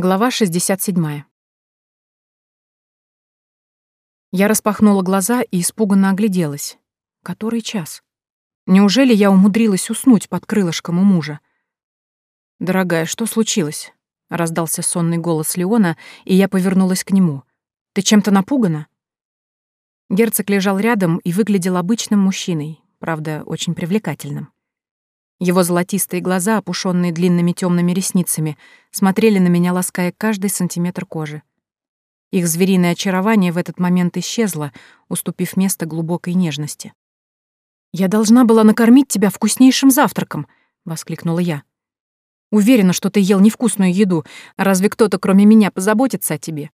Глава 67. Я распахнула глаза и испуганно огляделась. Который час? Неужели я умудрилась уснуть под крылышком у мужа? «Дорогая, что случилось?» — раздался сонный голос Леона, и я повернулась к нему. «Ты чем-то напугана?» Герцог лежал рядом и выглядел обычным мужчиной, правда, очень привлекательным. Его золотистые глаза, опушенные длинными темными ресницами, смотрели на меня, лаская каждый сантиметр кожи. Их звериное очарование в этот момент исчезло, уступив место глубокой нежности. «Я должна была накормить тебя вкуснейшим завтраком!» — воскликнула я. «Уверена, что ты ел невкусную еду. Разве кто-то, кроме меня, позаботится о тебе?»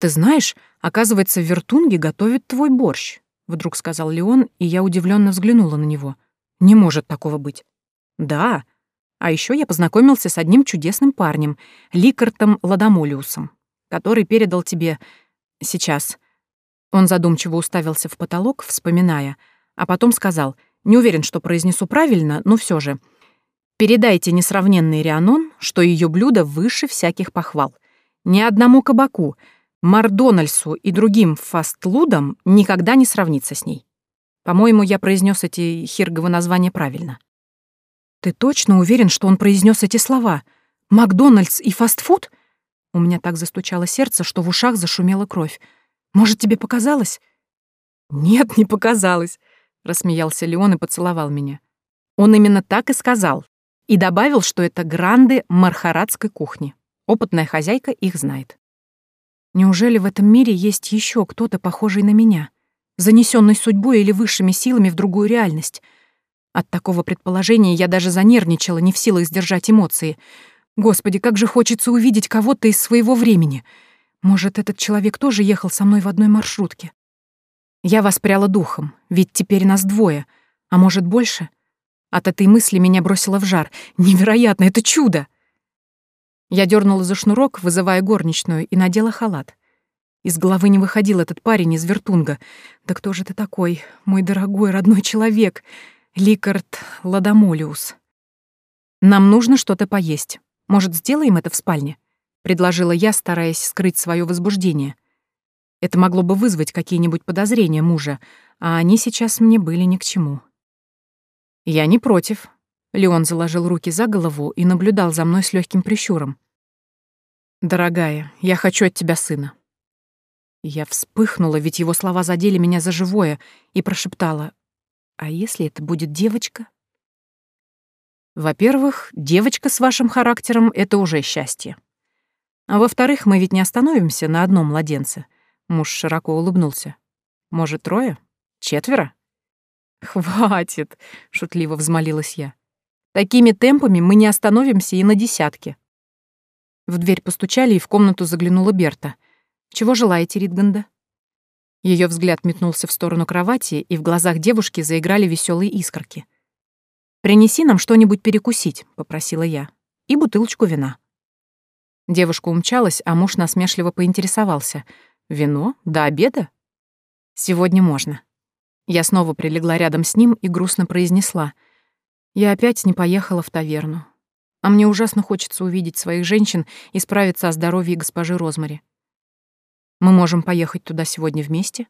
«Ты знаешь, оказывается, в Вертунге готовят твой борщ», — вдруг сказал Леон, и я удивленно взглянула на него — не может такого быть. Да. А еще я познакомился с одним чудесным парнем, Ликартом Ладомолиусом, который передал тебе... Сейчас. Он задумчиво уставился в потолок, вспоминая, а потом сказал, не уверен, что произнесу правильно, но все же. Передайте несравненный Рианон, что ее блюдо выше всяких похвал. Ни одному кабаку, Мардональсу и другим фастлудам никогда не сравнится с ней. По-моему, я произнес эти хирговы названия правильно. Ты точно уверен, что он произнес эти слова? Макдональдс и фастфуд? У меня так застучало сердце, что в ушах зашумела кровь. Может, тебе показалось? Нет, не показалось, рассмеялся Леон и поцеловал меня. Он именно так и сказал. И добавил, что это гранды мархарадской кухни. Опытная хозяйка их знает. Неужели в этом мире есть еще кто-то похожий на меня? Занесенный судьбой или высшими силами в другую реальность. От такого предположения я даже занервничала, не в силах сдержать эмоции. Господи, как же хочется увидеть кого-то из своего времени. Может, этот человек тоже ехал со мной в одной маршрутке? Я воспряла духом, ведь теперь нас двое, а может, больше? От этой мысли меня бросило в жар. Невероятно, это чудо! Я дернула за шнурок, вызывая горничную, и надела халат. Из головы не выходил этот парень из Вертунга. Да кто же ты такой, мой дорогой родной человек? Ликард Ладомолиус. Нам нужно что-то поесть. Может, сделаем это в спальне? Предложила я, стараясь скрыть свое возбуждение. Это могло бы вызвать какие-нибудь подозрения мужа, а они сейчас мне были ни к чему. Я не против. Леон заложил руки за голову и наблюдал за мной с легким прищуром. «Дорогая, я хочу от тебя сына. Я вспыхнула, ведь его слова задели меня за живое, и прошептала, «А если это будет девочка?» Во-первых, девочка с вашим характером — это уже счастье. А во-вторых, мы ведь не остановимся на одном младенце. Муж широко улыбнулся. Может, трое? Четверо? Хватит, шутливо взмолилась я. Такими темпами мы не остановимся и на десятке. В дверь постучали, и в комнату заглянула Берта. Чего желаете, Ритганда?» Ее взгляд метнулся в сторону кровати, и в глазах девушки заиграли веселые искорки. «Принеси нам что-нибудь перекусить», — попросила я, — «и бутылочку вина». Девушка умчалась, а муж насмешливо поинтересовался. «Вино? До обеда?» «Сегодня можно». Я снова прилегла рядом с ним и грустно произнесла. «Я опять не поехала в таверну. А мне ужасно хочется увидеть своих женщин и справиться о здоровье госпожи Розмари. Мы можем поехать туда сегодня вместе?»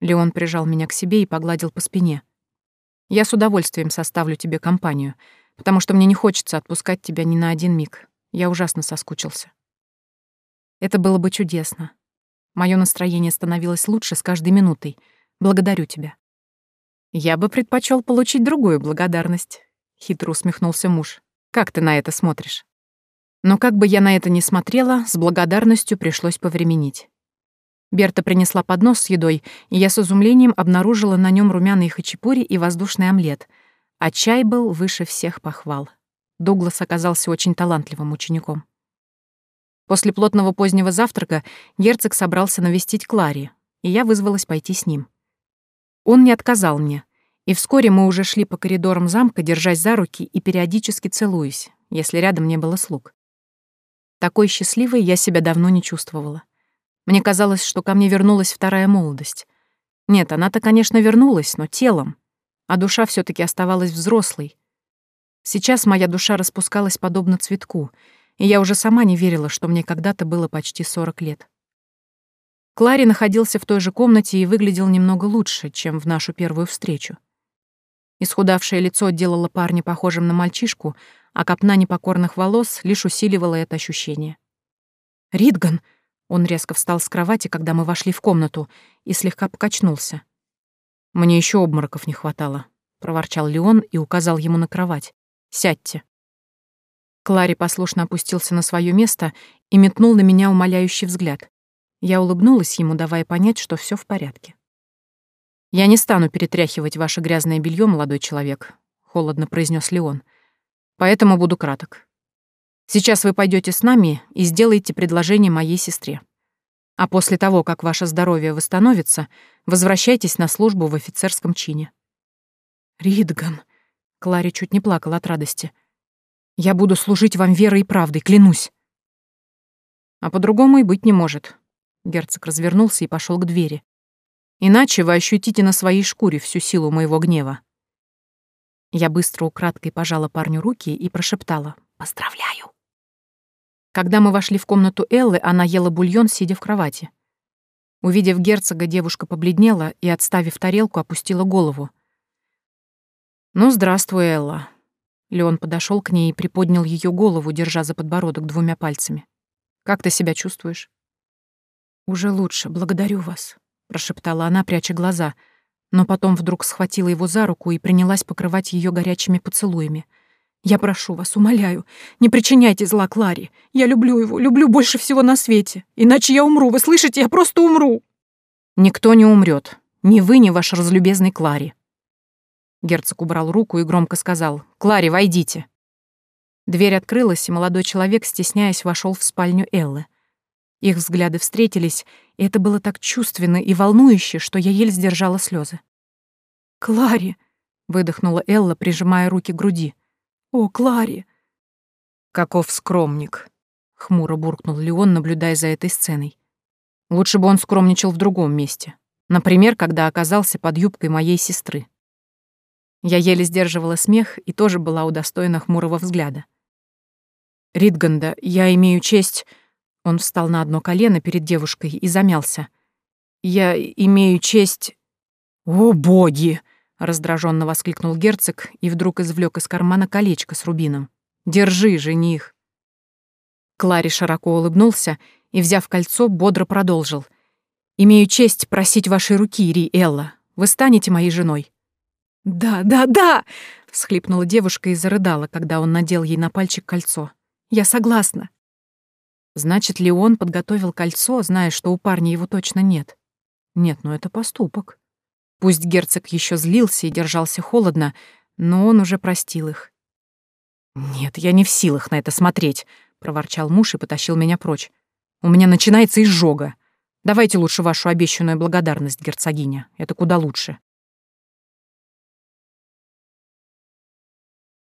Леон прижал меня к себе и погладил по спине. «Я с удовольствием составлю тебе компанию, потому что мне не хочется отпускать тебя ни на один миг. Я ужасно соскучился». Это было бы чудесно. Мое настроение становилось лучше с каждой минутой. Благодарю тебя. Я бы предпочел получить другую благодарность, хитро усмехнулся муж. Как ты на это смотришь? Но как бы я на это ни смотрела, с благодарностью пришлось повременить. Берта принесла поднос с едой, и я с изумлением обнаружила на нем румяные хачапури и воздушный омлет. А чай был выше всех похвал. Дуглас оказался очень талантливым учеником. После плотного позднего завтрака герцог собрался навестить Клари, и я вызвалась пойти с ним. Он не отказал мне, и вскоре мы уже шли по коридорам замка, держась за руки и периодически целуясь, если рядом не было слуг. Такой счастливой я себя давно не чувствовала. Мне казалось, что ко мне вернулась вторая молодость. Нет, она-то, конечно, вернулась, но телом. А душа все таки оставалась взрослой. Сейчас моя душа распускалась подобно цветку. и я уже сама не верила, что мне когда-то было почти 40 лет. Клари находился в той же комнате и выглядел немного лучше, чем в нашу первую встречу. Исхудавшее лицо делало парня похожим на мальчишку, а копна непокорных волос лишь усиливала это ощущение. «Ридган!» Он резко встал с кровати, когда мы вошли в комнату, и слегка покачнулся. «Мне еще обмороков не хватало», — проворчал Леон и указал ему на кровать. «Сядьте». Клари послушно опустился на свое место и метнул на меня умоляющий взгляд. Я улыбнулась ему, давая понять, что все в порядке. «Я не стану перетряхивать ваше грязное белье, молодой человек», — холодно произнес Леон. «Поэтому буду краток. Сейчас вы пойдете с нами и сделаете предложение моей сестре. А после того, как ваше здоровье восстановится, возвращайтесь на службу в офицерском чине». «Ридган», — Клари чуть не плакала от радости, — «я буду служить вам верой и правдой, клянусь». «А по-другому и быть не может», — герцог развернулся и пошел к двери. «Иначе вы ощутите на своей шкуре всю силу моего гнева». Я быстро украдкой пожала парню руки и прошептала «Поздравляю». Когда мы вошли в комнату Эллы, она ела бульон, сидя в кровати. Увидев герцога, девушка побледнела и, отставив тарелку, опустила голову. «Ну, здравствуй, Элла». Леон подошел к ней и приподнял ее голову, держа за подбородок двумя пальцами. «Как ты себя чувствуешь?» «Уже лучше, благодарю вас», — прошептала она, пряча глаза, но потом вдруг схватила его за руку и принялась покрывать ее горячими поцелуями — я прошу вас, умоляю, не причиняйте зла Кларе. Я люблю его, люблю больше всего на свете. Иначе я умру, вы слышите? Я просто умру. Никто не умрет. Ни вы, ни ваш разлюбезный Клари. Герцог убрал руку и громко сказал «Клари, войдите». Дверь открылась, и молодой человек, стесняясь, вошел в спальню Эллы. Их взгляды встретились, и это было так чувственно и волнующе, что я еле сдержала слезы. «Клари!» — выдохнула Элла, прижимая руки к груди. «О, Клари!» «Каков скромник!» — хмуро буркнул Леон, наблюдая за этой сценой. «Лучше бы он скромничал в другом месте. Например, когда оказался под юбкой моей сестры». Я еле сдерживала смех и тоже была удостоена хмурого взгляда. «Ритганда, я имею честь...» Он встал на одно колено перед девушкой и замялся. «Я имею честь...» «О, боги!» Раздраженно воскликнул герцог и вдруг извлек из кармана колечко с рубином. Держи, жених. Клари широко улыбнулся и, взяв кольцо, бодро продолжил. «Имею честь просить вашей руки, Ри Элла. Вы станете моей женой». «Да, да, да!» — всхлипнула девушка и зарыдала, когда он надел ей на пальчик кольцо. «Я согласна». Значит ли он подготовил кольцо, зная, что у парня его точно нет? Нет, но это поступок. Пусть герцог еще злился и держался холодно, но он уже простил их. «Нет, я не в силах на это смотреть», — проворчал муж и потащил меня прочь. «У меня начинается изжога. Давайте лучше вашу обещанную благодарность, герцогиня. Это куда лучше».